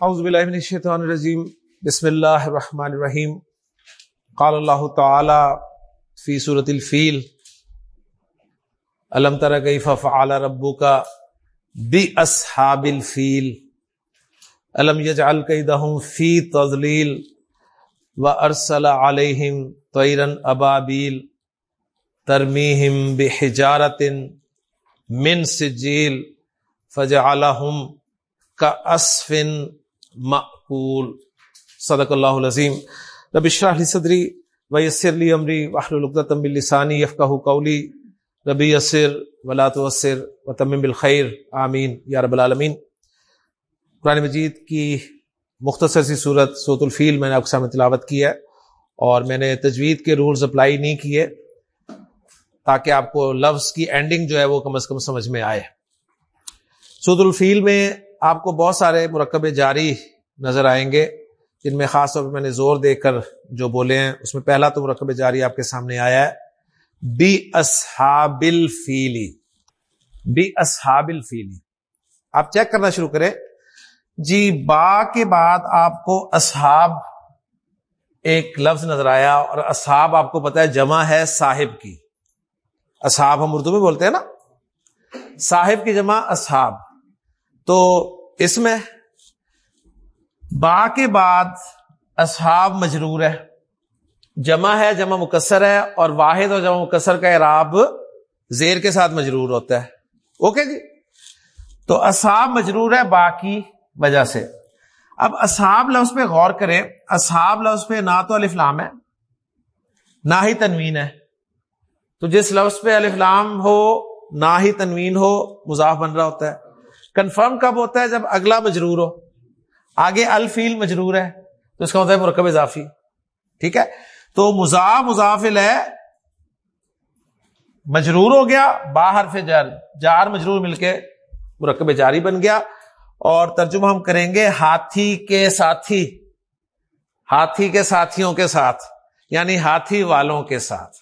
اعوذ باللہ من الشیطان الرجیم، بسم اللہ الرحمن الرحیم۔ قال اللہ تعالی فی سورة الفیل علم تر کیف فعل ربک بی اصحاب الفیل؟ علم یجعل کیدہم فی تضلیل و ارسل علیہم طیرا ابابیل، ترمیہم بحجارت من سجیل، فجعلہم کا اسفن معقول صدق اللہ العظیم. رب اشرح لی صدری ویسر لی امری واحلل عقدۃ من لسانی یفقهوا قولی. ربی یسر ولا توسر وتمم بالخیر. آمین. یا رب العالمین. قرآن مجید کی مختصر سی صورت سوت الفیل میں نے آپ کے سامنے تلاوت کی ہے اور میں نے تجوید کے رولز اپلائی نہیں کیے تاکہ آپ کو لفظ کی اینڈنگ جو ہے وہ کم از کم سمجھ میں آئے. سوت الفیل میں آپ کو بہت سارے مرکب جاری نظر آئیں گے۔ جن میں خاص طور پہ میں نے زور دے کر جو بولے ہیں، اس میں پہلا تو مرکب جاری آپ کے سامنے آیا ہے۔ بی اصحاب الفیلی بی اصحاب الفیلی آپ چیک کرنا شروع کریں۔ جی با کے بعد آپ کو اصحاب ایک لفظ نظر آیا اور اصحاب آپ کو پتا ہے جمع ہے صاحب کی۔ اصحاب ہم اردو میں بولتے ہیں نا۔ صاحب کی جمع اصحاب۔ تو اس میں با کے بعد اصحاب مجرور ہے۔ جمع ہے، جمع مکسر ہے اور واحد اور جمع مکسر کا اعراب زیر کے ساتھ مجرور ہوتا ہے۔ اوکے جی؟ تو اصحاب مجرور ہے با کی وجہ سے۔ اب اصحاب لفظ پہ غور کریں، اصحاب لفظ پہ نہ تو الفلام ہے، نہ ہی تنوین ہے۔ تو جس لفظ پہ الفلام ہو، نہ ہی تنوین ہو، مضاف بن رہا ہوتا ہے۔ کنفرم کب ہوتا ہے؟ جب اگلا مجرور ہو۔ آگے الفیل مجرور ہے، تو اس کا ہوتا ہے مرکب اضافی۔ ٹھیک ہے؟ تو مضاف مضافل ہے، مجرور ہو گیا باہر سے جار جار مجرور مل کے مرکب جاری بن گیا۔ اور ترجمہ ہم کریں گے ہاتھی کے ساتھی، ہاتھی کے ساتھیوں کے ساتھ یعنی ہاتھی والوں کے ساتھ۔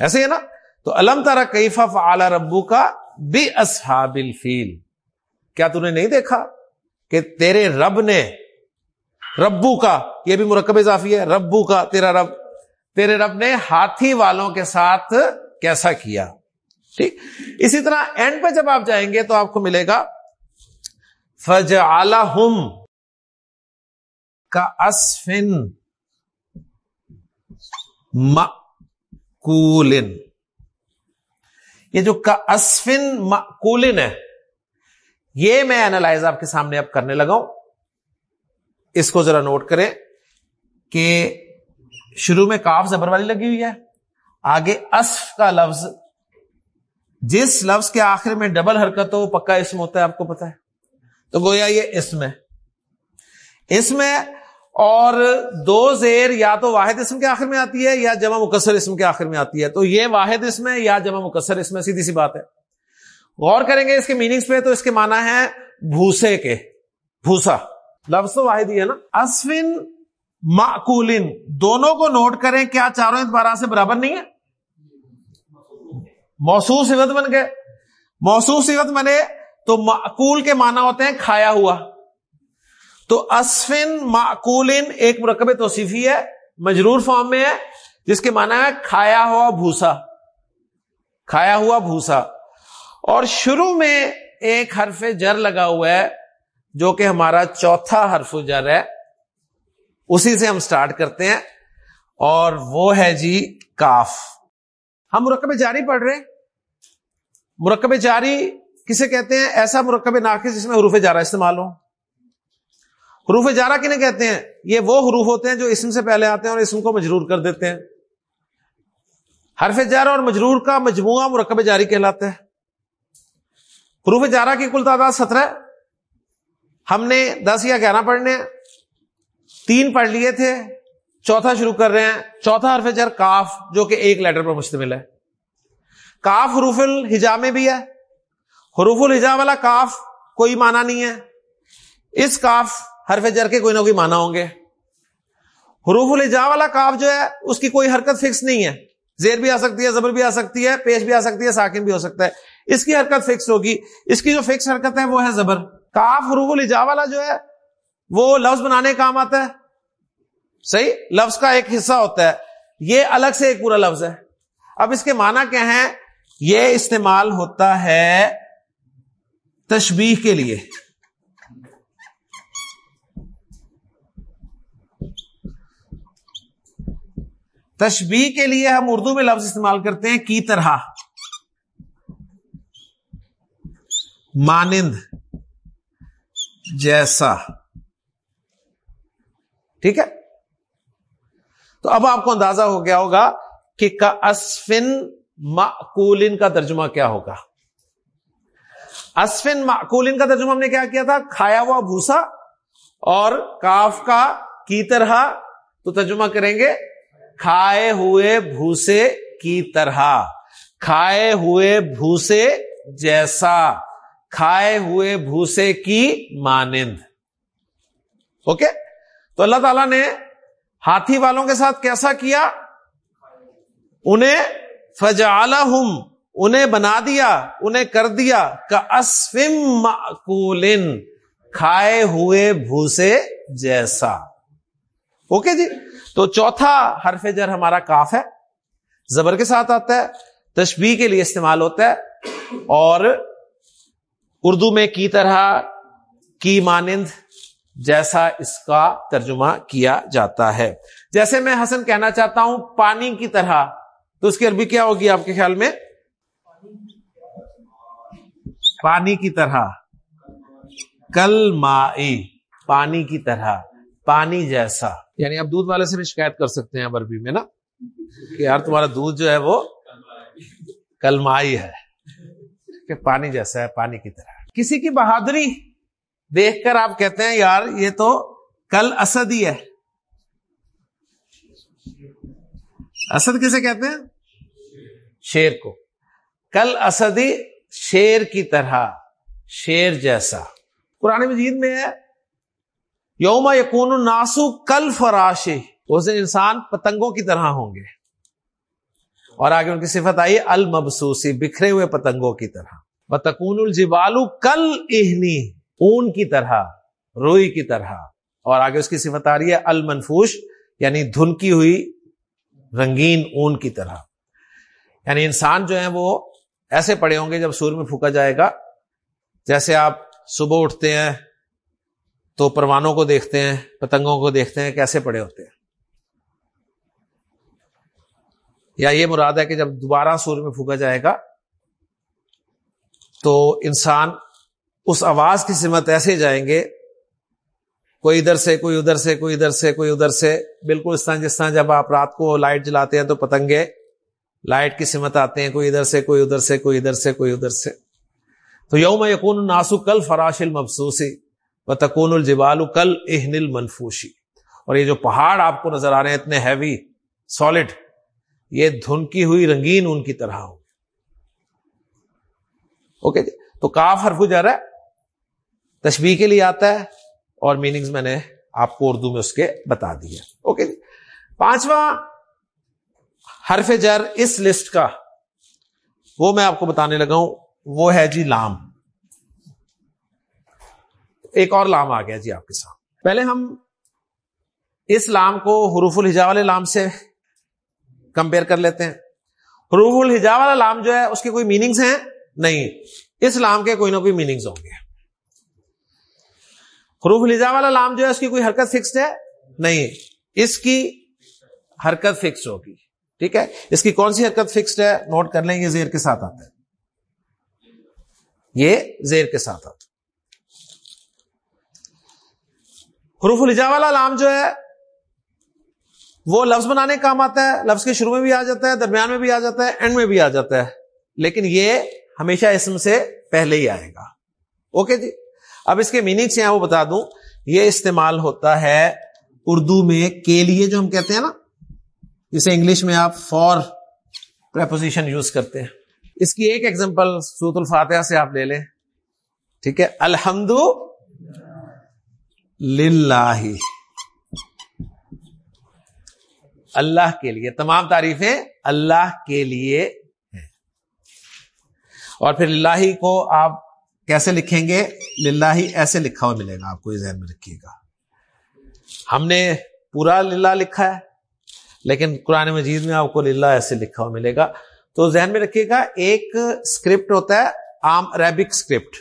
ایسے ہے نا؟ تو الم تارا کیفا فعال ربو کا بے اصحاب الفیل۔ کیا تھی نہیں دیکھا؟ کہ تیرے رب نے ربو کا، یہ بھی مرکب اضافی ہے، ربو کا تیرا رب، تیرے رب نے ہاتھی والوں کے ساتھ کیسا کیا؟ ٹھیک؟ اسی طرح اینڈ پہ جب آپ جائیں گے تو آپ کو ملے گا فج کا اسفن مکولن یہ جو کا اسفن مکولن ہے یہ میں اینالائز آپ کے سامنے اب کرنے لگا ہوں۔ اس کو ذرا نوٹ کریں کہ شروع میں کاف زبر والی لگی ہوئی ہے۔ آگے اسف کا لفظ، جس لفظ کے آخر میں ڈبل حرکت ہو پکا اسم ہوتا ہے، آپ کو پتا ہے۔ تو گویا یہ اسم ہے۔ اس میں اور دو زیر یا تو واحد اسم کے آخر میں آتی ہے یا جمع مکسر اسم کے آخر میں آتی ہے۔ تو یہ واحد اسم ہے یا جمع مکسر اسم ہے، سیدھی سی بات ہے۔ غور کریں گے اس کے میننگز پہ تو اس کے معنی ہے بھوسے کے، بھوسا۔ لفظ تو واحد ہی ہے نا۔ اسفن معقولن۔ دونوں کو نوٹ کریں کیا چاروں اعتبار سے برابر نہیں ہے موسو صفت بن گئے۔ موسو صفت بنے تو معقول کے معنی ہوتے ہیں کھایا ہوا۔ تو اسفن معقول ایک مرکب توصیفی ہے، مجرور فارم میں ہے، جس کے معنی ہے کھایا ہوا بھوسا۔ کھایا ہوا بھوسا۔ اور شروع میں ایک حرف جر لگا ہوا ہے، جو کہ ہمارا چوتھا حرف جر ہے۔ اسی سے ہم سٹارٹ کرتے ہیں۔ اور وہ ہے جی کاف۔ ہم مرکب جاری پڑھ رہے ہیں۔ مرکب جاری کسے کہتے ہیں؟ ایسا مرکب ناقص جس میں حروف جارا استعمال ہو حروف جارا کنہیں کہتے ہیں؟ یہ وہ حروف ہوتے ہیں جو اسم سے پہلے آتے ہیں اور اسم کو مجرور کر دیتے ہیں۔ حرف جارا اور مجرور کا مجموعہ مرکب جاری کہلاتا ہے۔ حروف جارا کی کل تعداد سترہ ہم نے دس یا گیارہ پڑھنے تین پڑھ لیے تھے۔ چوتھا شروع کر رہے ہیں۔ چوتھا حرف جر کاف، جو کہ ایک لیٹر پر مشتمل ہے۔ کاف حروف الحجا میں بھی ہے۔ حروف الحجا والا کاف کوئی معنی نہیں ہے۔ اس کاف حرف جر کے کوئی نہ کوئی مانا ہوں گے۔ حروف الجا والا کاف جو ہے، اس کی کوئی حرکت فکس نہیں ہے۔ زیر بھی آ سکتی ہے، زبر بھی آ سکتی ہے، پیش بھی آ سکتی ہے، ساکن بھی ہو سکتا ہے۔ اس کی حرکت فکس ہوگی۔ اس کی جو فکس حرکت ہے وہ ہے زبر۔ کاف حروف الجا والا جو ہے، وہ لفظ بنانے کام آتا ہے۔ صحیح؟ لفظ کا ایک حصہ ہوتا ہے۔ یہ الگ سے ایک پورا لفظ ہے۔ اب اس کے معنی کیا ہے یہ استعمال ہوتا ہے تشبیح کے لیے۔ تشبیح کے لیے ہم اردو میں لفظ استعمال کرتے ہیں کی طرح۔ مانند جیسا۔ ٹھیک ہے؟ تو اب آپ کو اندازہ ہو گیا ہوگا کہ کا اسفن معقولن کا ترجمہ کیا ہوگا۔ اسفن معقولن کا ترجمہ ہم نے کیا کیا تھا؟ کھایا ہوا بھوسا اور کاف کا کی طرح۔ تو ترجمہ کریں گے، کھائے ہوئے بھوسے کی طرح۔ کھائے ہوئے بھوسے جیسا۔ کھائے ہوئے بھوسے کی مانند۔ اوکے؟ تو اللہ تعالی نے ہاتھی والوں کے ساتھ کیسا کیا؟ انہیں فجالا انہیں بنا دیا، انہیں کر دیا کا اسفم معقولن کھائے ہوئے بھوسے جیسا۔ اوکے جی؟ تو چوتھا حرف جر ہمارا کاف ہے، زبر کے ساتھ آتا ہے، تشبیح کے لیے استعمال ہوتا ہے، اور اردو میں کی طرح کی مانند جیسا اس کا ترجمہ کیا جاتا ہے۔ جیسے میں حسن کہنا چاہتا ہوں، پانی کی طرح۔ تو اس کی عربی کیا ہوگی آپ کے خیال میں؟ پانی کی طرح۔ کل مائی پانی کی طرح۔ پانی جیسا۔ یعنی اب دودھ والے سے بھی شکایت کر سکتے ہیں عربی میں، نا؟ کہ یار تمہارا دودھ جو ہے وہ کل مائی ہے، کہ پانی جیسا ہے، پانی کی طرح۔ کسی کی بہادری دیکھ کر آپ کہتے ہیں، یار، یہ تو کل اسد ہی ہے۔ اسد کسے کہتے ہیں؟ شیر کو۔ کل اسدی شیر کی طرح، شیر جیسا۔ پرانے مجید میں ہے، یوم یقون ناسو کل فراش اس دن انسان پتنگوں کی طرح ہوں گے۔ اور آگے ان کی صفت آئی، المبسوسی، بکھرے ہوئے پتنگوں کی طرح۔ بتکون الجبالو کل اہنی اون کی طرح، روئی کی طرح۔ اور آگے اس کی صفت آ رہی ہے، المنفوش یعنی دھنکی ہوئی رنگین اون کی طرح۔ یعنی انسان جو ہیں وہ ایسے پڑے ہوں گے جب سور میں پھونکا جائے گا۔ جیسے آپ صبح اٹھتے ہیں تو پروانوں کو دیکھتے ہیں، پتنگوں کو دیکھتے ہیں، کیسے پڑے ہوتے ہیں۔ یا یہ مراد ہے کہ جب دوبارہ سور میں پھونکا جائے گا تو انسان اس آواز کی سمت ایسے جائیں گے، کوئی ادھر سے، کوئی ادھر سے، کوئی ادھر سے، کوئی ادھر سے، بالکل اس طرح جس طرح جب آپ رات کو لائٹ جلاتے ہیں تو پتنگے لائٹ کی سمت آتے ہیں، کوئی ادھر سے، کوئی ادھر سے، کوئی ادھر سے، کوئی ادھر سے۔ تو یوم یقون ناسو کل فراش المفسوسی و تکون الجبال کل اہن المنفوشی۔ اور یہ جو پہاڑ آپ کو نظر آ رہے ہیں، اتنے ہیوی سالڈ یہ دھنکی ہوئی رنگین ان کی طرح ہو اوکے جی تو کاف حرف جا رہا ہے تشبیح کے لیے آتا ہے اور میننگز میں نے آپ کو اردو میں اس کے بتا دیا اوکے جی پانچواں حرف جر اس لسٹ کا، وہ میں آپ کو بتانے لگا ہوں، وہ ہے جی لام۔ ایک اور لام آ گیا جی آپ کے ساتھ پہلے ہم اس لام کو حروف الحجا والے لام سے کمپیئر کر لیتے ہیں۔ حروف الحجا والا لام جو ہے، اس کے کوئی میننگز ہیں؟ نہیں اس لام کے کوئی نہ کوئی میننگز ہوں گے۔ حروف الحجا والا لام جو ہے، اس کی کوئی حرکت فکسڈ ہے؟ نہیں۔ اس کی حرکت فکس ہوگی۔ ٹھیک ہے؟ اس کی کون سی حرکت فکسڈ ہے؟ نوٹ کر لیں، یہ زیر کے ساتھ آتا ہے۔ یہ زیر کے ساتھ آتا حروف الجا والا لام جو ہے، وہ لفظ بنانے کام آتا ہے۔ لفظ کے شروع میں بھی آ جاتا ہے، درمیان میں بھی آ جاتا ہے اینڈ میں بھی آ جاتا ہے۔ لیکن یہ ہمیشہ اسم سے پہلے ہی آئے گا۔ اوکے جی۔ اب اس کے میننگ سے وہ بتا دوں۔ یہ استعمال ہوتا ہے اردو میں کے لیے جو ہم کہتے ہیں نا۔ جسے انگلش میں آپ فور پریپوزیشن یوز کرتے ہیں۔ اس کی ایک ایگزامپل سوت الفاتحہ سے آپ لے لیں۔ ٹھیک ہے۔ الحمد للہ۔ اللہ کے لیے۔ تمام تعریفیں اللہ کے لیے اور پھر اللہ کو آپ کیسے لکھیں گے؟ للہ ہی ایسے لکھا ہوا ملے گا آپ کو، یہ ذہن میں رکھیے گا۔ ہم نے پورا للہ لکھا ہے، لیکن قرآن مجید میں آپ کو للہ ایسے لکھا ہوا ملے گا۔ تو ذہن میں رکھیے گا، ایک اسکرپٹ ہوتا ہے، عام عربک اسکرپٹ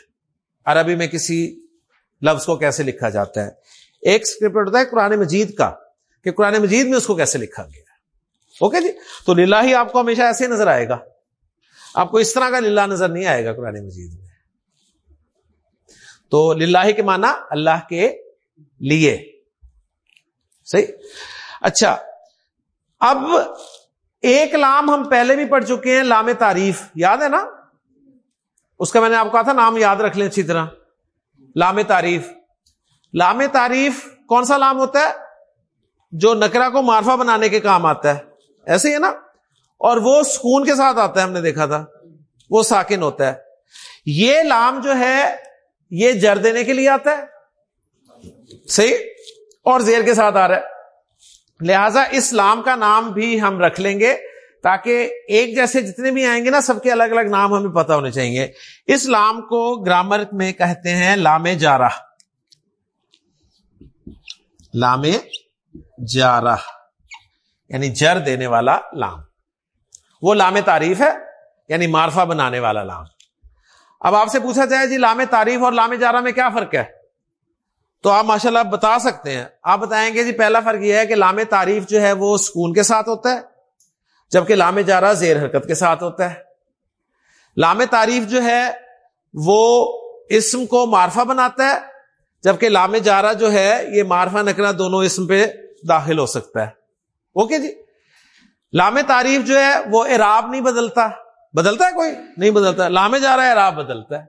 عربی میں کسی لفظ کو کیسے لکھا جاتا ہے؟ ایک اسکرپٹ ہوتا ہے قرآن مجید کا، کہ قرآن مجید میں اس کو کیسے لکھا گیا اوکے جی؟ تو للہ ہی آپ کو ہمیشہ ایسے ہی نظر آئے گا۔ آپ کو اس طرح کا للہ نظر نہیں آئے گا قرآن مجید میں۔ تو للہ کے معنی اللہ کے لیے۔ صحیح؟ اچھا اب ایک لام ہم پہلے بھی پڑھ چکے ہیں، لام تعریف، یاد ہے نا؟ اس کا میں نے آپ کو کہا تھا، نام یاد رکھ لیں اچھی طرح۔ لام تعریف۔ لام تعریف، کون سا لام ہوتا ہے؟ جو نکرا کو معرفہ بنانے کے کام آتا ہے۔ ایسے ہی ہے نا؟ اور وہ سکون کے ساتھ آتا ہے، ہم نے دیکھا تھا۔ وہ ساکن ہوتا ہے۔ یہ لام جو ہے، یہ جر دینے کے لیے آتا ہے۔ صحیح؟ اور زیر کے ساتھ آ رہا ہے۔ لہذا اس لام کا نام بھی ہم رکھ لیں گے، تاکہ ایک جیسے جتنے بھی آئیں گے نا، سب کے الگ الگ نام ہمیں پتا ہونے چاہیے۔ اس لام کو گرامر میں کہتے ہیں لام جارہ۔ لام جارہ یعنی جر دینے والا لام۔ وہ لام تعریف ہے یعنی مارفا بنانے والا لام۔ اب آپ سے پوچھا جائے جی لام تعریف اور لام جارہ میں کیا فرق ہے؟ تو آپ ماشاء اللہ بتا سکتے ہیں۔ آپ بتائیں گے جی پہلا فرق یہ ہے کہ لام تعریف جو ہے وہ سکون کے ساتھ ہوتا ہے، جبکہ لام جارہ زیر حرکت کے ساتھ ہوتا ہے۔ لام تعریف جو ہے وہ اسم کو معرفہ بناتا ہے، جبکہ لام جارہ جو ہے یہ معرفہ نکرا دونوں اسم پہ داخل ہو سکتا ہے۔ اوکے جی؟ لام تعریف جو ہے وہ اراب نہیں بدلتا۔ بدلتا ہے کوئی؟ نہیں بدلتا۔ لام جا رہا ہے اراب بدلتا ہے۔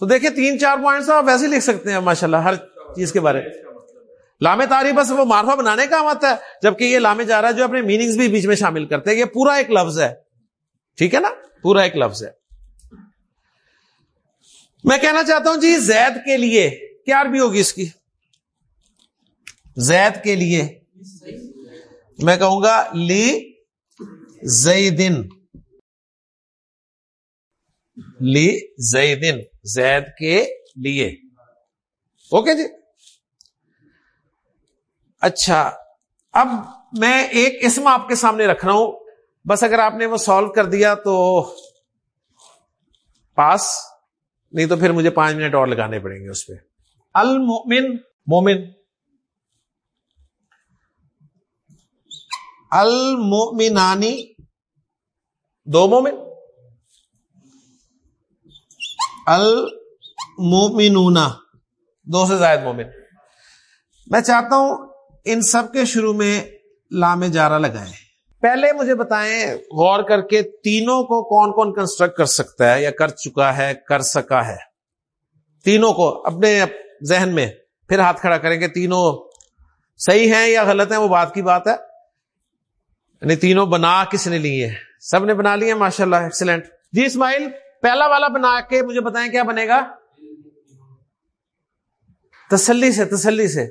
تو دیکھیں، تین چار پوائنٹس آپ ویسے لکھ سکتے ہیں ماشاء اللہ ہر چیز کے بارے۔ میں لام تعریف بس وہ معرفہ بنانے کا آتا ہے، جبکہ یہ لامے جا رہا ہے جو اپنے میننگز بھی بیچ میں شامل کرتے ہیں۔ یہ پورا ایک لفظ ہے۔ ٹھیک ہے نا؟ پورا ایک لفظ ہے۔ میں کہنا چاہتا ہوں جی زید کے لیے کیا عربی ہوگی اس کی۔ زید کے لیے۔ میں کہوں گا، لی زیدن لی زیدن، زید کے لیے۔ اوکے جی؟ اچھا اب میں ایک اسم آپ کے سامنے رکھ رہا ہوں۔ بس اگر آپ نے وہ سالو کر دیا تو پاس نہیں تو پھر مجھے پانچ منٹ اور لگانے پڑیں گے اس پہ۔ المومن مومن۔ المومنانی دو مومن؟ المومنون دو سے زائد مومن۔ میں چاہتا ہوں ان سب کے شروع میں لام جارا لگائیں۔ پہلے مجھے بتائیں غور کر کے تینوں کو کون کون کنسٹرکٹ کر سکتا ہے یا کر چکا ہے، کر سکا ہے۔ تینوں کو اپنے ذہن میں پھر ہاتھ کھڑا کریں کہ تینوں صحیح ہیں یا غلط ہیں، وہ بات کی بات ہے۔ یعنی تینوں بنا کس نے لیے سب نے بنا لیے ماشاء اللہ ایکسیلنٹ جی اسماعیل، پہلا والا بنا کے مجھے بتائیں کیا بنے گا؟ تسلی سے تسلی سے۔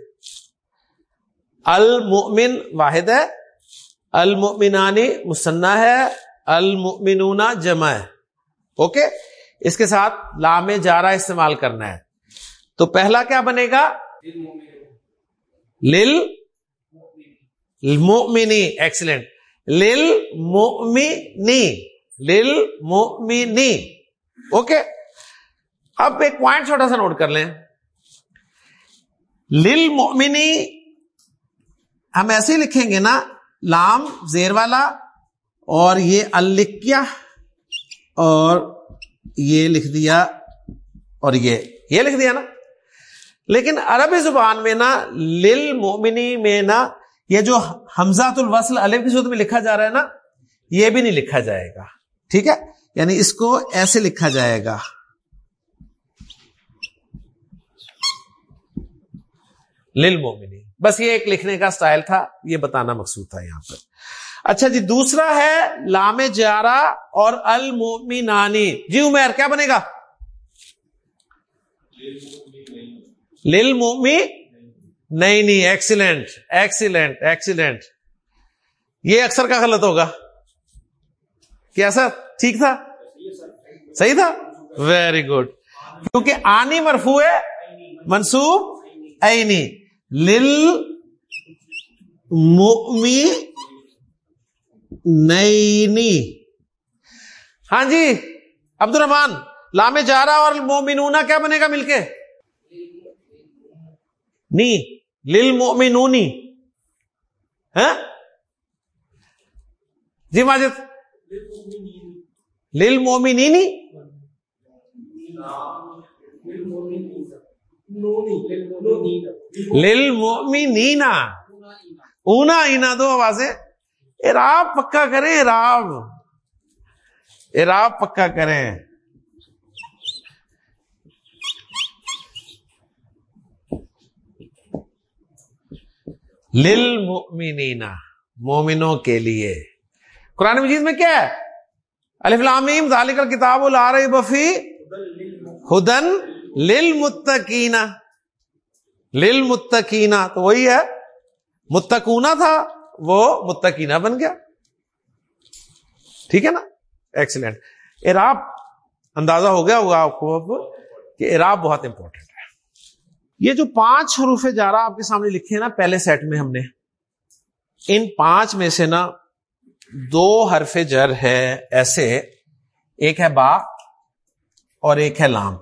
المؤمن واحد ہے المؤمنانی مسنا ہے، المؤمنون جمع ہے۔ اوکے؟ اس کے ساتھ لام جارا استعمال کرنا ہے۔ تو پہلا کیا بنے گا؟ لل مومنی ایکسلنٹ لل لل اوکے اب ایک پوائنٹ چھوٹا سا نوٹ کر لیں۔ لل ہم ایسے ہی لکھیں گے نا، لام زیر والا اور یہ الکیا اور یہ لکھ دیا اور یہ یہ لکھ دیا نا۔ لیکن عربی زبان میں نا، لل میں نا یہ جو حمزات الوصل الف کی صورت میں لکھا جا رہا ہے نا، یہ بھی نہیں لکھا جائے گا۔ ٹھیک ہے؟ یعنی اس کو ایسے لکھا جائے گا۔ لل مومنی بس یہ ایک لکھنے کا سٹائل تھا، یہ بتانا مقصود تھا یہاں پر۔ اچھا جی دوسرا ہے لام جارا اور المومنانی جی عمیر، کیا بنے گا؟ لل مومی نہیں نہیں ایکسیلنٹ ایکسیلنٹ ایکسیلنٹ یہ اکثر کا غلط ہوگا۔ کیا سر؟ ٹھیک تھا؟ صحیح تھا؟ ویری گڈ کیونکہ آنی مرفو ہے، منصوب اینی لل نئی ہاں جی عبد الرحمان لام جارا اور مومنونا کیا بنے گا مل کے؟ نی لل مومنونی ہاں؟ جی ماجد؟ لل مومنی لل مومنینا اونا اینا، دو آوازیں۔ اراب پکا کریں اراب اراب پکا کریں۔ لل مومنوں کے لیے۔ قرآن مجید میں کیا ہے؟ الفلامیم ذالک کتاب لا رہی بفی ہدن لل متقینا لل متقینا تو وہی ہے۔ متقونا تھا، وہ متقینہ بن گیا۔ ٹھیک ہے نا؟ ایکسیلنٹ اراب اندازہ ہو گیا ہوگا آپ کو اب کہ اراب بہت امپورٹنٹ یہ جو پانچ حروف جارا آپ کے سامنے لکھے ہیں نا، پہلے سیٹ میں ہم نے۔ ان پانچ میں سے نا دو حرف جر ہے ایسے، ایک ہے با اور ایک ہے لام۔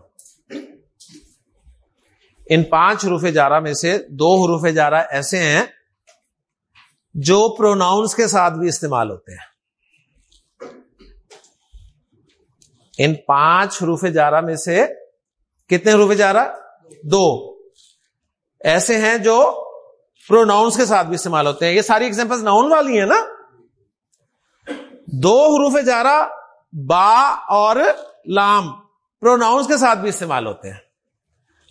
ان پانچ حروف جارا میں سے دو حروف جارا ایسے ہیں جو پروناؤنس کے ساتھ بھی استعمال ہوتے ہیں۔ ان پانچ حروف جارا میں سے کتنے حروف جارا دو۔ ایسے ہیں جو پروناؤنس کے ساتھ بھی استعمال ہوتے ہیں۔ یہ ساری ایگزامپل ناؤن والی ہیں نا۔ دو حروف جارا با اور لام پروناؤنس کے ساتھ بھی استعمال ہوتے ہیں۔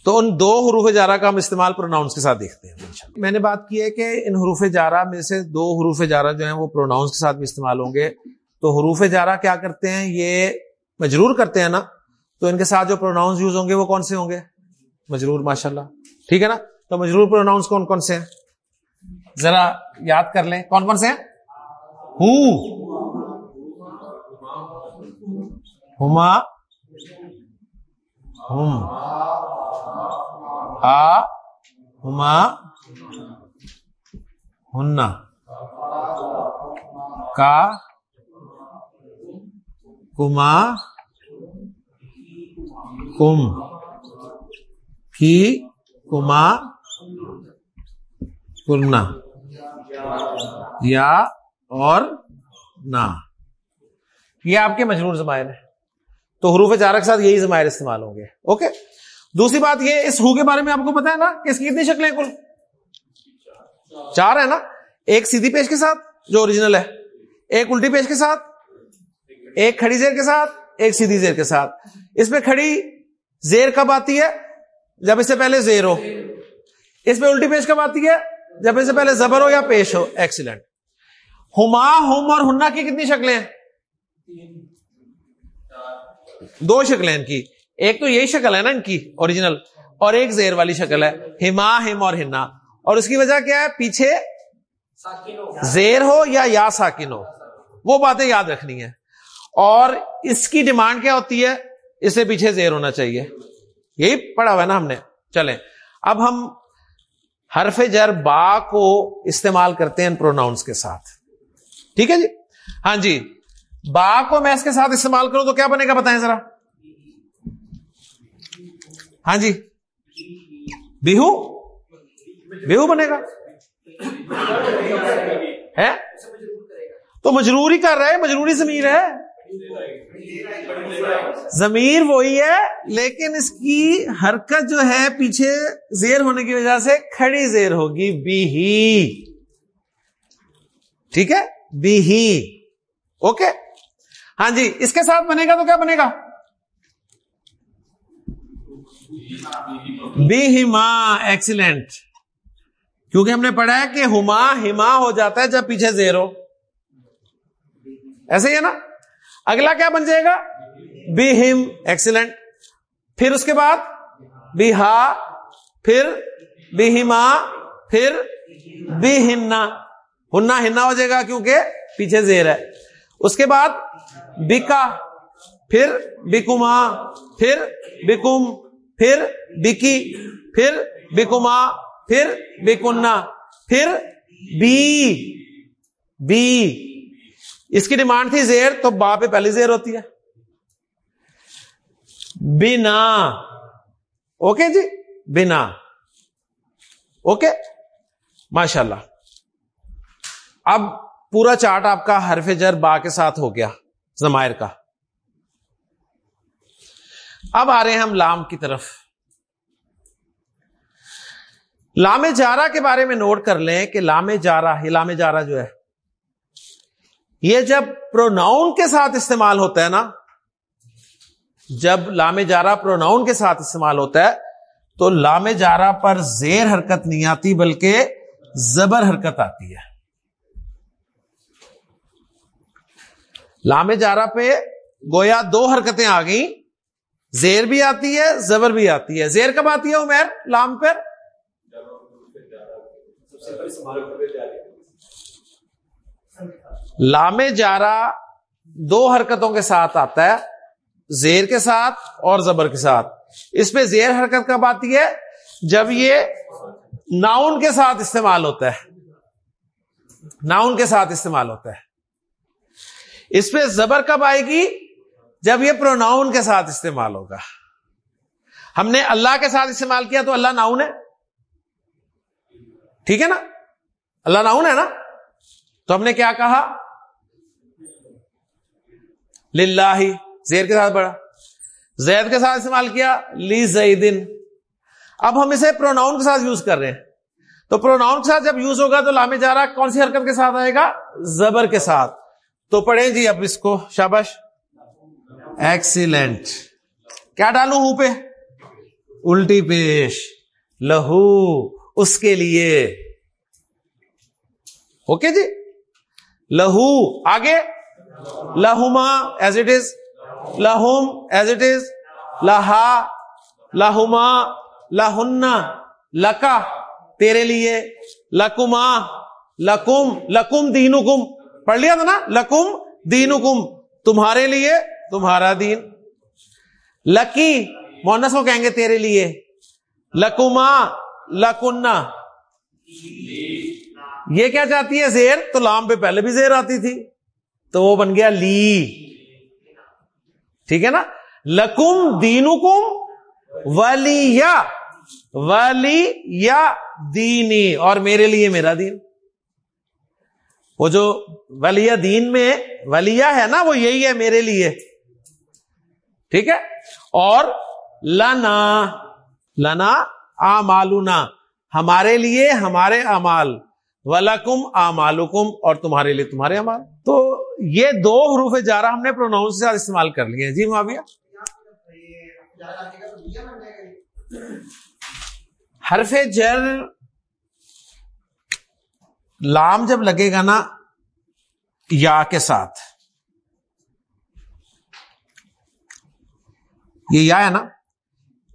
تو ان دو حروف جارا کا ہم استعمال پروناؤنس کے ساتھ دیکھتے ہیں۔ میں نے بات کی ہے کہ ان حروف جارا میں سے دو حروف جارا جو ہیں وہ پروناؤنس کے ساتھ بھی استعمال ہوں گے۔ تو حروف جارا کیا کرتے ہیں؟ یہ مجرور کرتے ہیں نا۔ تو ان کے ساتھ جو پروناؤنس یوز ہوں گے وہ کون سے ہوں گے؟ مجرور ماشاء اللہ ٹھیک ہے نا؟ تو مجرور پروناؤنس کون کون سے ہیں؟ ذرا یاد کر لیں۔ کون کون سے ہیں؟ ہما۔ ہم۔ ہما۔ ہننا کا۔ کما۔ کم۔ کما۔ کرنا یا اور نہ یہ آپ کے مجرور زمائر ہیں۔ تو حروف چارک کے ساتھ یہی زمائر استعمال ہوں گے۔ اوکے؟ دوسری بات یہ، اس ہو کے بارے میں آپ کو پتا ہے نا کہ اس کی کتنی شکلیں کل؟ چار ہے نا۔ ایک سیدھی پیش کے ساتھ، جو اوریجنل ہے۔ ایک الٹی پیش کے ساتھ، ایک کھڑی زیر کے ساتھ، ایک سیدھی زیر کے ساتھ۔ اس میں کھڑی زیر کب آتی ہے؟ جب اس سے پہلے زیر ہو۔ اس میں الٹی پیش کب آتی ہے؟ جب اس سے پہلے زبر ہو یا پیش ہو؟ ایکسیلنٹ ہما ہوم اور ہننا کی کتنی شکلیں ہیں؟ دو شکلیں ان کی۔ ایک تو یہی شکل ہے نا ان کی اوریجنل اور ایک زیر والی شکل ہے۔ ہما، ہم اور ہنا۔ اور اس کی وجہ کیا ہے؟ پیچھے زیر ہو یا یا ساکن ہو؟ وہ باتیں یاد رکھنی ہے اور اس کی ڈیمانڈ کیا ہوتی ہے؟ اس سے پیچھے زیر ہونا چاہیے۔ یہی پڑھا ہوا ہے نا ہم نے۔ چلیں۔ اب ہم حرف جر با کو استعمال کرتے ہیں پروناؤنس کے ساتھ۔ ٹھیک ہے جی؟ ہاں جی۔ با کو میں اس کے ساتھ استعمال کروں تو کیا بنے گا بتائیں ذرا؟ ہاں جی۔ بیہو؟ بیہو بنے گا۔ ہے؟ تو مجروری کر رہا ہے مجروری زمیر ہے۔ زمیر وہی ہے، لیکن اس کی حرکت جو ہے پیچھے زیر ہونے کی وجہ سے کھڑی زیر ہوگی، بی ہی۔ ٹھیک ہے؟ بی ہی۔ اوکے؟ ہاں جی اس کے ساتھ بنے گا تو کیا بنے گا؟ بی ہما ایکسیلنٹ کیونکہ ہم نے پڑھا ہے کہ ہما ہما ہو جاتا ہے جب پیچھے زیرو ایسے ہی ہے نا؟ اگلا کیا بن جائے گا؟ بی ہم ایکسیلنٹ پھر اس کے بعد؟ بی پھر بی پھر بی ہننا ہننا ہننا ہو جائے گا کیونکہ پیچھے زیر ہے. اس کے بعد؟ بیکا پھر بکما، پھر بکم، پھر بکی، پھر بکما، پھر بکنا، پھر بی. بی. اس کی ڈیمانڈ تھی زیر، تو با پہ پہلی زیر ہوتی ہے۔ بنا۔ اوکے جی؟ بنا۔ اوکے؟ ماشاء اللہ اب پورا چارٹ آپ کا حرف جر با کے ساتھ ہو گیا زمائر کا۔ اب آ رہے ہیں ہم لام کی طرف۔ لام جارا کے بارے میں نوٹ کر لیں کہ لام جارا یہ لام جارا جو ہے یہ جب پروناؤن کے ساتھ استعمال ہوتا ہے نا، جب لام جارا پروناؤن کے ساتھ استعمال ہوتا ہے، تو لام جارا پر زیر حرکت نہیں آتی، بلکہ زبر حرکت آتی ہے۔ لام جارا پہ گویا دو حرکتیں آ گئیں۔ زیر بھی آتی ہے، زبر بھی آتی ہے۔ زیر کب آتی ہے عمیر لام پر؟ لام جارا دو حرکتوں کے ساتھ آتا ہے، زیر کے ساتھ اور زبر کے ساتھ۔ اس پہ زیر حرکت کب آتی ہے؟ جب یہ ناؤن کے ساتھ استعمال ہوتا ہے۔ ناؤن کے ساتھ استعمال ہوتا ہے۔ اس پہ زبر کب آئے گی؟ جب یہ پروناؤن کے ساتھ استعمال ہوگا۔ ہم نے اللہ کے ساتھ استعمال کیا تو اللہ ناؤن ہے۔ ٹھیک ہے نا؟ اللہ ناؤن ہے نا؟ تو ہم نے کیا کہا؟ للہ زیر کے ساتھ بڑھا زید کے ساتھ استعمال کیا؟ لی زیدن۔ اب ہم اسے پروناؤن کے ساتھ یوز کر رہے ہیں۔ تو پروناؤن کے ساتھ جب یوز ہوگا تو لامے جا رہا کون سی حرکت کے ساتھ آئے گا؟ زبر کے ساتھ۔ تو پڑھیں جی اب اس کو، شابش۔ ایکسیلنٹ کیا ڈالوں ہوں پہ؟ الٹی پیش۔ لہو، اس کے لیے۔ اوکے جی؟ لہو، آگے؟ لہما ایز اٹ از لہم ایز اٹ از لہا، لہما لہنا لکا، تیرے لیے. لکما، لکم لکم دین پڑھ لیا تھا نا؟ لکم دین تمہارے لیے، تمہارا دین. لکی، مونس کو کہیں گے تیرے لیے. لکما لکنا یہ کیا چاہتی ہے زیر؟ تو لام پہ پہلے بھی زیر آتی تھی۔ تو وہ بن گیا لی۔ ٹھیک ہے نا؟ لکم دین کم ولی یا ولی یا دینی۔ اور میرے لیے میرا دین۔ وہ جو ولی دین میں ولیہ ہے نا، وہ یہی ہے میرے لیے۔ ٹھیک ہے؟ اور لنا لنا آ ہمارے لیے، ہمارے امال ولکم آمالکم اور تمہارے لیے تمہارے امال تو یہ دو حروف جارا ہم نے پروناؤنس سے استعمال کر لیے جی معاویہ؟ حرف جر لام جب لگے گا نا، یا کے ساتھ۔ یہ یا ہے نا؟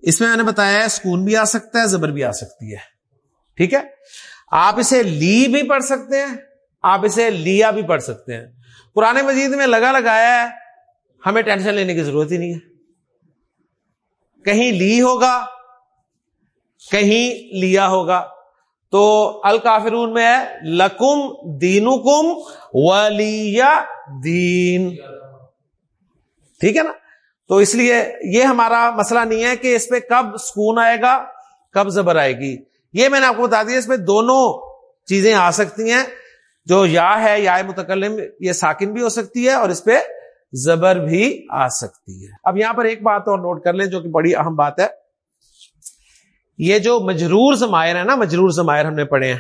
اس میں میں نے بتایا ہے، سکون بھی آ سکتا ہے، زبر بھی آ سکتی ہے۔ ٹھیک ہے؟ آپ اسے لی بھی پڑھ سکتے ہیں، آپ اسے لیا بھی پڑھ سکتے ہیں۔ پرانے مجید میں لگا لگایا ہے، ہمیں ٹینشن لینے کی ضرورت ہی نہیں ہے۔ کہیں لی ہوگا، کہیں لیا ہوگا۔ تو الکافرون میں ہے، لکم دینو کم ولی دین۔ ٹھیک ہے نا؟ تو اس لیے یہ ہمارا مسئلہ نہیں ہے کہ اس پہ کب سکون آئے گا، کب زبر آئے گی۔ یہ میں نے آپ کو بتا دیا، اس میں دونوں چیزیں آ سکتی ہیں۔ جو یا ہے، یا متکلم، یہ ساکن بھی ہو سکتی ہے اور اس پہ زبر بھی آ سکتی ہے۔ اب یہاں پر ایک بات اور نوٹ کر لیں، جو کہ بڑی اہم بات ہے۔ یہ جو مجرور زمائر ہے نا، مجرور زمائر ہم نے پڑھے ہیں۔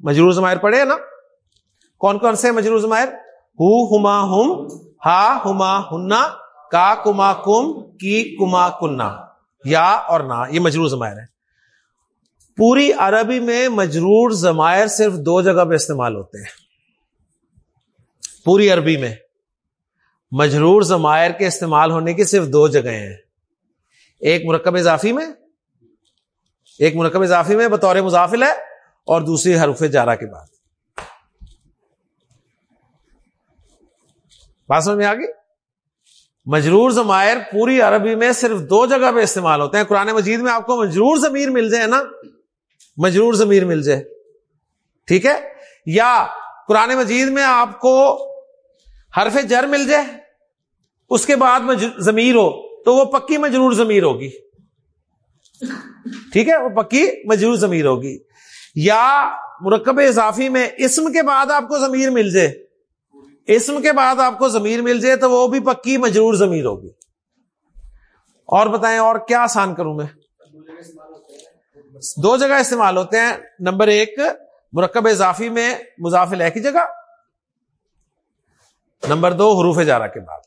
مجرور زمائر پڑھے ہیں نا؟ کون کون سے مجرور زمائر ہو، ہما، ہم، ہا، ہما ہننا کا، کما، کم، کی، کما کننا یا اور نہ یہ مجرور زمائر ہے پوری عربی میں مجرور زمائر صرف دو جگہ پہ استعمال ہوتے ہیں۔ پوری عربی میں مجرور زمائر کے استعمال ہونے کی صرف دو جگہ ہیں۔ ایک مرکب اضافی میں، ایک مرکب اضافی میں بطور مضافل ہے اور دوسری حروف جارا کے بعد۔ بات سمجھ میں آگے مجرور ضمائر پوری عربی میں صرف دو جگہ پہ استعمال ہوتے ہیں۔ قرآن مجید میں آپ کو مجرور ضمیر مل جائے نا مجرور ضمیر مل جائے۔ ٹھیک ہے؟ یا قرآن مجید میں آپ کو حرف جر مل جائے، اس کے بعد ضمیر ہو، تو وہ پکی مجرور ضمیر ہوگی۔ ٹھیک ہے؟ وہ پکی مجرور ضمیر ہوگی۔ یا مرکب اضافی میں اسم کے بعد آپ کو ضمیر مل جائے۔ اسم کے بعد آپ کو ضمیر مل جائے، تو وہ بھی پکی مجرور ضمیر ہوگی۔ اور بتائیں اور کیا آسان کروں میں؟ دو جگہ استعمال ہوتے ہیں۔ نمبر ایک، مرکب اضافی میں مضافل ہے کی جگہ۔ نمبر دو، حروف جارہ کے بعد۔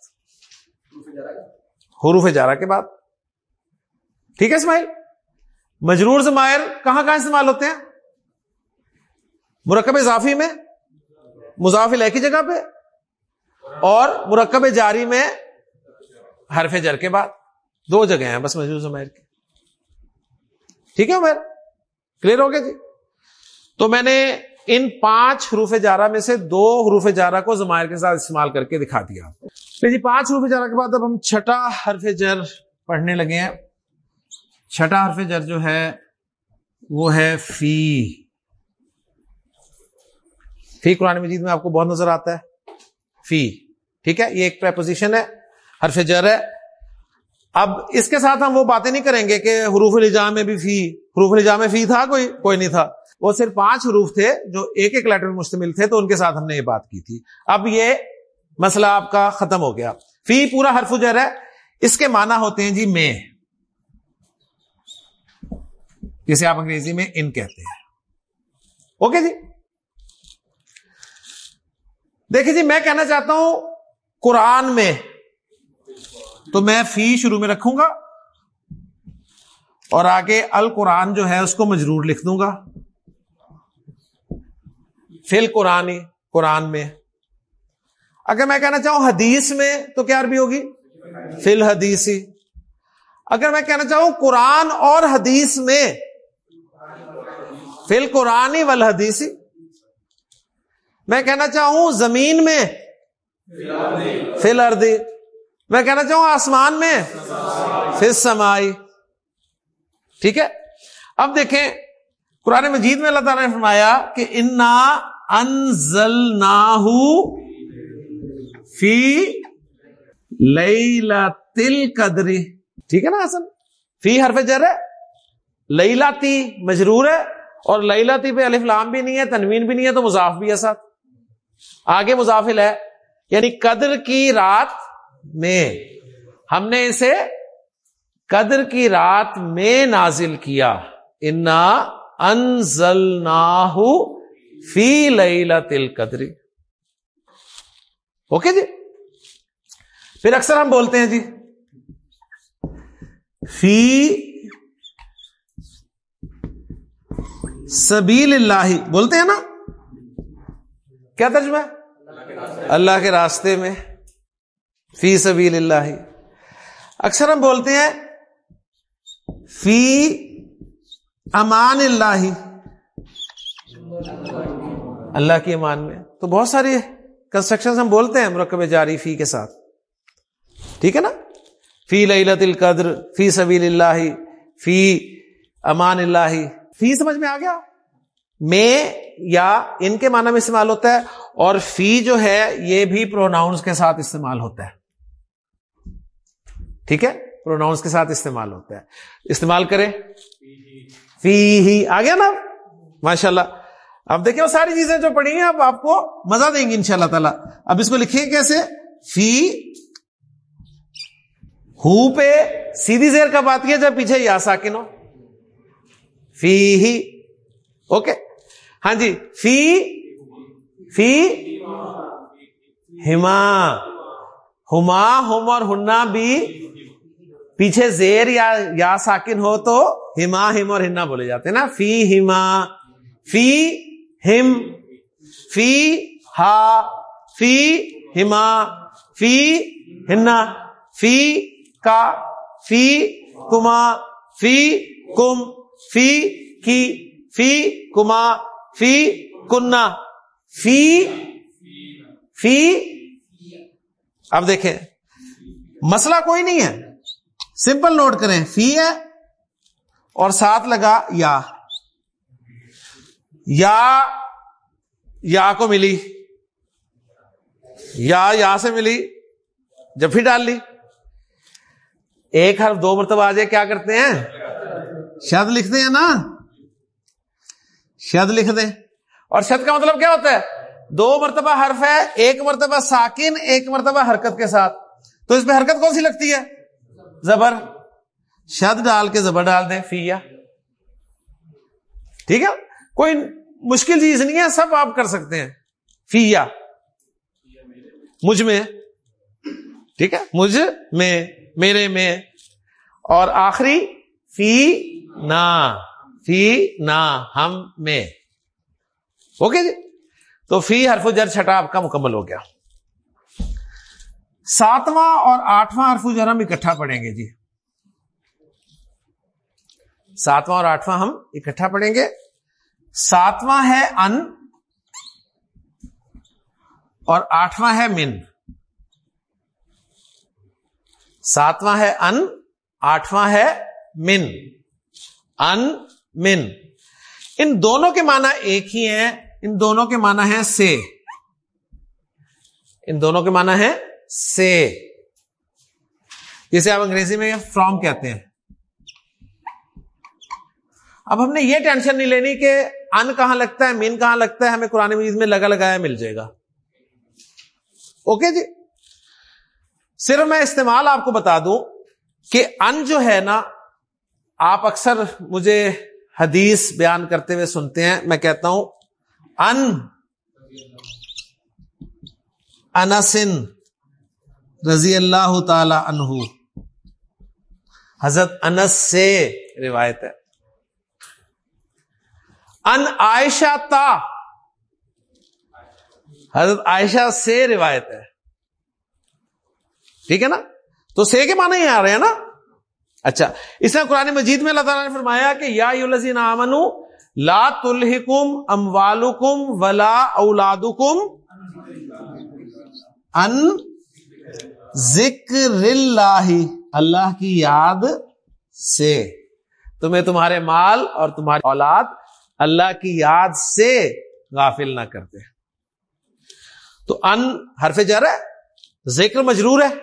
حروف جارہ کے بعد۔ ٹھیک ہے اسماعیل؟ مجرور زمائر کہاں کہاں استعمال ہوتے ہیں؟ مرکب اضافی میں مضافل ہے کی جگہ پہ اور مرکب جاری میں حرف جر کے بعد۔ دو جگہ ہیں بس مجرور زمائر کی۔ ٹھیک ہے عمیر کلیئر ہو گیا جی؟ تو میں نے ان پانچ حروف جارہ میں سے دو حروف جارہ کو زمائر کے ساتھ استعمال کر کے دکھا دیا۔ جی پانچ حروف جارہ کے بعد اب ہم چھٹا حرف جر پڑھنے لگے ہیں۔ چھٹا حرف جر جو ہے وہ ہے فی۔ فی قرآن مجید میں آپ کو بہت نظر آتا ہے۔ فی۔ ٹھیک ہے؟ یہ ایک پریپوزیشن ہے۔ حرف جر ہے۔ اب اس کے ساتھ ہم وہ باتیں نہیں کریں گے کہ حروف الجام میں بھی فی، حروف الجام میں فی تھا کوئی کوئی نہیں تھا۔ وہ صرف پانچ حروف تھے جو ایک ایک لیٹر مشتمل تھے تو ان کے ساتھ ہم نے یہ بات کی تھی۔ اب یہ مسئلہ آپ کا ختم ہو گیا۔ فی پورا حرف جر ہے۔ اس کے معنی ہوتے ہیں جی میں۔ جسے آپ انگریزی میں ان کہتے ہیں۔ اوکے جی؟ دیکھیے جی میں کہنا چاہتا ہوں قرآن میں تو میں فی شروع میں رکھوں گا اور آگے القرآن جو ہے اس کو مجرور لکھ دوں گا۔ فل قرآن قرآن میں۔ اگر میں کہنا چاہوں حدیث میں تو کیا عربی ہوگی؟ فل حدیثی اگر میں کہنا چاہوں قرآن اور حدیث میں۔ فل قرآن ول حدیثی میں کہنا چاہوں زمین میں۔ فل اردی میں کہنا چاہوں آسمان میں پھر سمائی۔ ٹھیک ہے؟ اب دیکھیں، قرآن مجید میں اللہ تعالیٰ نے فرمایا کہ انا انزل فی لیلا تل قدری ٹھیک ہے نا حسن؟ فی حرف جر ہے لیلا تی مجرور ہے، اور لیلا تی پہ الف لام بھی نہیں ہے، تنوین بھی نہیں ہے تو مضاف بھی ہے ساتھ۔ آگے مضافل ہے یعنی قدر کی رات میں۔ ہم نے اسے قدر کی رات میں نازل کیا۔ انا انزل فی لیلا تل قدری اوکے جی؟ پھر اکثر ہم بولتے ہیں جی۔ فی سبیل اللہ۔ بولتے ہیں نا؟ کیا ترجمہ اللہ کے راستے میں۔ فی سبیل اللہ۔ اکثر ہم بولتے ہیں فی امان اللہ۔ اللہ کی امان میں۔ تو بہت ساری کنسٹرکشن ہم بولتے ہیں مرکب جاری فی کے ساتھ۔ ٹھیک ہے نا؟ فی لت القدر، فی سبیل اللہ، فی امان اللہ۔ فی سمجھ میں آ گیا؟ میں یا ان کے معنی میں استعمال ہوتا ہے اور فی جو ہے یہ بھی پروناؤنس کے ساتھ استعمال ہوتا ہے۔ ٹھیک ہے پروناؤنس کے ساتھ استعمال ہوتا ہے استعمال کریں فی ہی آ گیا نا ماشاء اللہ اب دیکھیں وہ ساری چیزیں جو پڑھی ہیں اب آپ کو مزہ دیں گی ان شاء اللہ تعالی۔ اب اس کو لکھیں کیسے؟ فی ہو پہ سیدھی زیر کا بات کیا جب پیچھے یا ساکن ہو۔ فی ہی۔ اوکے۔ ہاں جی فی فی ہما۔ ہما ہوم اور ہننا بھی پیچھے زیر یا یا ساکن ہو تو ہما ہم اور ہنا بولے جاتے ہیں نا۔ فی ہما، فی ہم، فی ہا، فی ہما، فی ہنا، فی کا، فی کما، فی کم، فی کی، فی کما، فی کنہ۔ فی فی، اب دیکھیں۔ مسئلہ کوئی نہیں ہے۔ سمپل نوٹ کریں، فی ہے اور ساتھ لگا یا۔ یا یا کو ملی۔ یا یا سے ملی۔ جب پھر ڈال لی۔ ایک حرف دو مرتبہ آ جائے، کیا کرتے ہیں؟ شد لکھتے ہیں نا۔ شد لکھ دیں۔ اور شد کا مطلب کیا ہوتا ہے؟ دو مرتبہ حرف ہے، ایک مرتبہ ساکن، ایک مرتبہ حرکت کے ساتھ۔ تو اس پہ حرکت کون سی لگتی ہے؟ زبر، شد ڈال کے زبر ڈال دیں فیا ٹھیک ہے؟ کوئی مشکل چیز نہیں ہے، سب آپ کر سکتے ہیں۔ فیا مجھ میں۔ ٹھیک ہے؟ مجھ میں، میرے میں۔ اور آخری، فی نا۔ فی نا، ہم میں۔ اوکے جی؟ تو فی حرف جر چھٹا آپ کا مکمل ہو گیا۔ ساتواں اور آٹھواں حرف و ہم اکٹھا پڑھیں گے جی۔ ساتواں اور آٹھواں ہم اکٹھا پڑھیں گے۔ ساتواں ہے ان اور آٹھواں ہے من۔ ساتواں ہے ان، آٹھواں ہے من۔ ان من۔ ان دونوں کے معنی ایک ہی ہیں، ان دونوں کے معنی ہے سے۔ ان دونوں کے معنی ہے سے۔ جسے آپ انگریزی میں فرام کہتے ہیں۔ اب ہم نے یہ ٹینشن نہیں لینی کہ ان کہاں لگتا ہے، مین کہاں لگتا ہے، ہمیں قرآن مجید میں لگا لگایا مل جائے گا۔ اوکے جی؟ صرف میں استعمال آپ کو بتا دوں کہ ان جو ہے نا، آپ اکثر مجھے حدیث بیان کرتے ہوئے سنتے ہیں۔ میں کہتا ہوں، ان، انسن۔ رضی اللہ تعالی عنہ۔ حضرت انس سے روایت ہے۔ ان عائشہ تا۔ حضرت عائشہ سے روایت ہے۔ ٹھیک ہے نا؟ تو سے کے معنی ہی آ رہے ہیں نا؟ اچھا اس میں قرآن مجید میں اللہ تعالیٰ نے فرمایا کہ یا آمن لا تلحکم ام والم ولا اولادکم ان ذکر اللہ اللہ کی یاد سے۔ تمہیں تمہارے مال اور تمہاری اولاد اللہ کی یاد سے غافل نہ کرتے۔ تو ان حرف جر ہے، ذکر مجرور ہے۔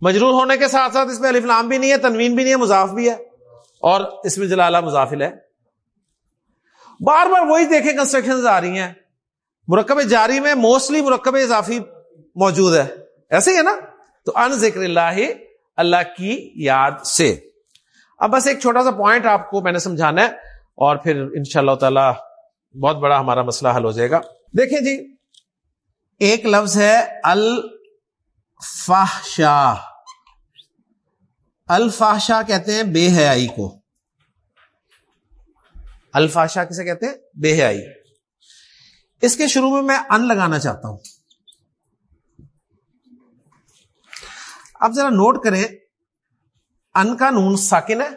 مجرور ہونے کے ساتھ ساتھ اس میں علی فلام بھی نہیں ہے، تنوین بھی نہیں ہے، مضاف بھی ہے۔ اور اس میں جلالہ مضافل ہے۔ بار بار وہی دیکھیں کنسٹرکشن آ رہی ہیں۔ مرکب جاری میں موسٹلی مرکب اضافی موجود ہے۔ ایسے ہی ہے نا؟ تو ان ذکر اللہ اللہ کی یاد سے۔ اب بس ایک چھوٹا سا پوائنٹ آپ کو میں نے سمجھانا ہے اور پھر ان شاء اللہ تعالی بہت بڑا ہمارا مسئلہ حل ہو جائے گا۔ دیکھیں جی ایک لفظ ہے الفحشا الفاشا کہتے ہیں بے حیائی کو۔ الفاشا کسے کہتے ہیں؟ بے حیائی۔ اس کے شروع میں میں ان لگانا چاہتا ہوں۔ اب ذرا نوٹ کریں ان کا نون ساکن ہے۔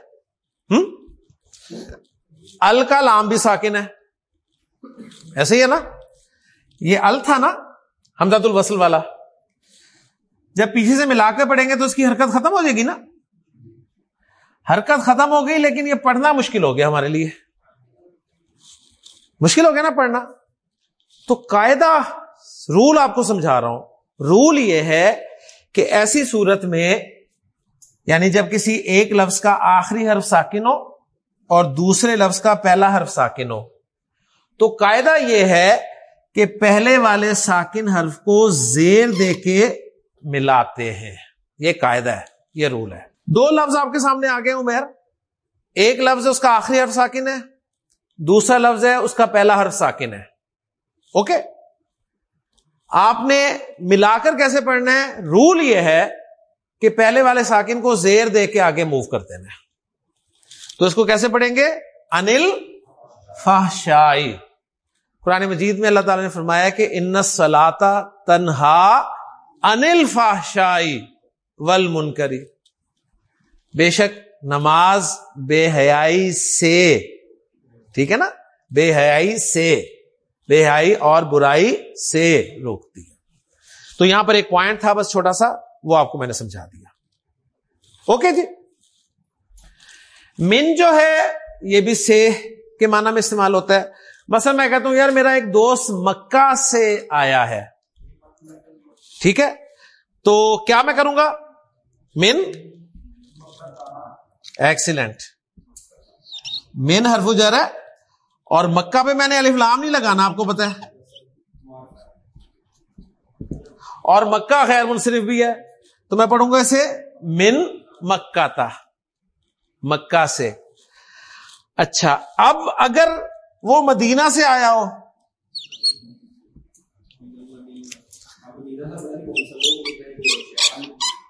ال کا لام بھی ساکن ہے۔ ایسے ہی ہے نا؟ یہ ال تھا نا حمداد الوصل والا۔ جب پیچھے سے ملا کے پڑھیں گے تو اس کی حرکت ختم ہو جائے گی نا۔ حرکت ختم ہو گئی، لیکن یہ پڑھنا مشکل ہو گیا ہمارے لیے۔ مشکل ہو گیا نا پڑھنا۔ تو قاعدہ، رول آپ کو سمجھا رہا ہوں۔ رول یہ ہے کہ ایسی صورت میں یعنی جب کسی ایک لفظ کا آخری حرف ساکن ہو اور دوسرے لفظ کا پہلا حرف ساکن ہو تو قاعدہ یہ ہے کہ پہلے والے ساکن حرف کو زیر دے کے ملاتے ہیں۔ یہ قاعدہ ہے، یہ رول ہے۔ دو لفظ آپ کے سامنے آ گئے عمیر۔ ایک لفظ اس کا آخری حرف ساکن ہے، دوسرا لفظ ہے اس کا پہلا حرف ساکن ہے۔ اوکے؟ آپ نے ملا کر کیسے پڑھنا ہے؟ رول یہ ہے کہ پہلے والے ساکن کو زیر دے کے آگے موو کر دینا تو اس کو کیسے پڑھیں گے؟ انل فاشائی قرآن مجید میں اللہ تعالی نے فرمایا کہ ان سلاتا تنہا انل فاشائی ول منکری بے شک نماز بے حیائی سے، ٹھیک ہے نا؟ بے حیائی سے۔ بے حیائی اور برائی سے روکتی ہے تو یہاں پر ایک پوائنٹ تھا، بس چھوٹا سا، وہ آپ کو میں نے سمجھا دیا۔ اوکے جی۔ من جو ہے، یہ بھی سے کے معنی میں استعمال ہوتا ہے۔ مثلا میں کہتا ہوں، یار میرا ایک دوست مکہ سے آیا ہے۔ ٹھیک ہے؟ تو کیا میں کروں گا؟ من ایکسیلنٹ مین حرف جر ہے۔ اور مکہ پہ میں نے الفلام نہیں لگانا، آپ کو پتا ہے۔ اور مکہ خیر منصرف بھی ہے۔ تو میں پڑھوں گا اسے، من مکہ تھا مکہ سے۔ اچھا اب اگر وہ مدینہ سے آیا ہو۔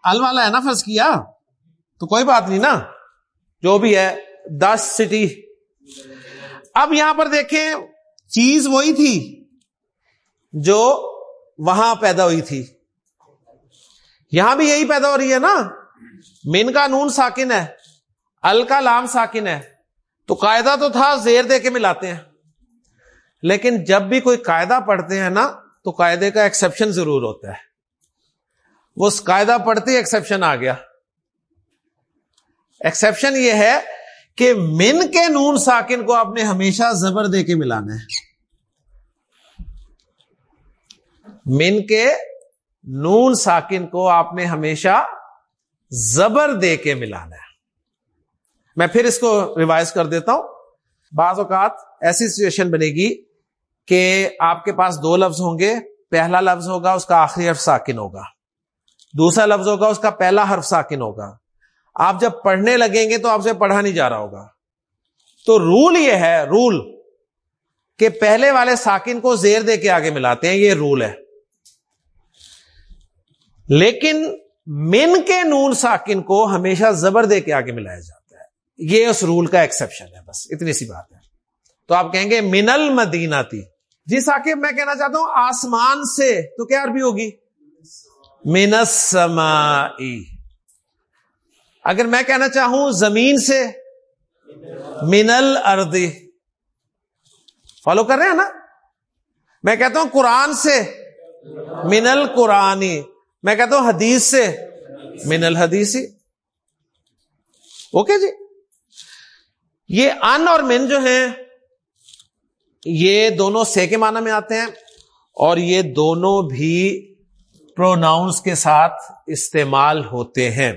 الوالا ہے نا فرض کیا؟ تو کوئی بات نہیں نا۔ جو بھی ہے، دس سٹی۔ اب یہاں پر دیکھیں، چیز وہی تھی جو وہاں پیدا ہوئی تھی۔ یہاں بھی یہی پیدا ہو رہی ہے نا۔ مین کا نون ساکن ہے، ال کا لام ساکن ہے۔ تو قاعدہ تو تھا، زیر دے کے ملاتے ہیں۔ لیکن جب بھی کوئی قاعدہ پڑھتے ہیں نا، تو قاعدے کا ایکسپشن ضرور ہوتا ہے۔ وہ قاعدہ پڑھتے ایکسپشن آ گیا۔ ایکسپشن یہ ہے کہ من کے نون ساکن کو آپ نے ہمیشہ زبر دے کے ملانا ہے۔ من کے نون ساکن کو آپ نے ہمیشہ زبر دے کے ملانا ہے۔ میں پھر اس کو ریوائز کر دیتا ہوں۔ بعض اوقات ایسی سچویشن بنے گی کہ آپ کے پاس دو لفظ ہوں گے، پہلا لفظ ہوگا، اس کا آخری حرف ساکن ہوگا۔ دوسرا لفظ ہوگا، اس کا پہلا حرف ساکن ہوگا۔ آپ جب پڑھنے لگیں گے تو آپ سے پڑھا نہیں جا رہا ہوگا۔ تو رول یہ ہے، رول، کہ پہلے والے ساکن کو زیر دے کے آگے ملاتے ہیں، یہ رول ہے۔ لیکن من کے نون ساکن کو ہمیشہ زبر دے کے آگے ملایا جاتا ہے۔ یہ اس رول کا ایکسپشن ہے، بس اتنی سی بات ہے۔ تو آپ کہیں گے من المدینہ تھی جی ساکب میں کہنا چاہتا ہوں آسمان سے تو کیا عربی ہوگی؟ من اگر میں کہنا چاہوں زمین سے من الردی فالو کر رہے ہیں نا؟ میں کہتا ہوں قرآن سے من القرآنی میں کہتا ہوں حدیث سے من الحدیثی اوکے جی؟ یہ ان اور من جو ہیں، یہ دونوں سے کے معنی میں آتے ہیں اور یہ دونوں بھی پروناؤنس کے ساتھ استعمال ہوتے ہیں۔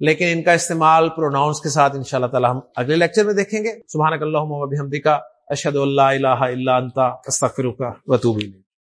لیکن ان کا استعمال پروناؤنس کے ساتھ ان شاء اللہ تعالیٰ ہم اگلے لیکچر میں دیکھیں گے. سبحان اللہ اشد اللہ الہ اللہ استغفرک وتوب الیک.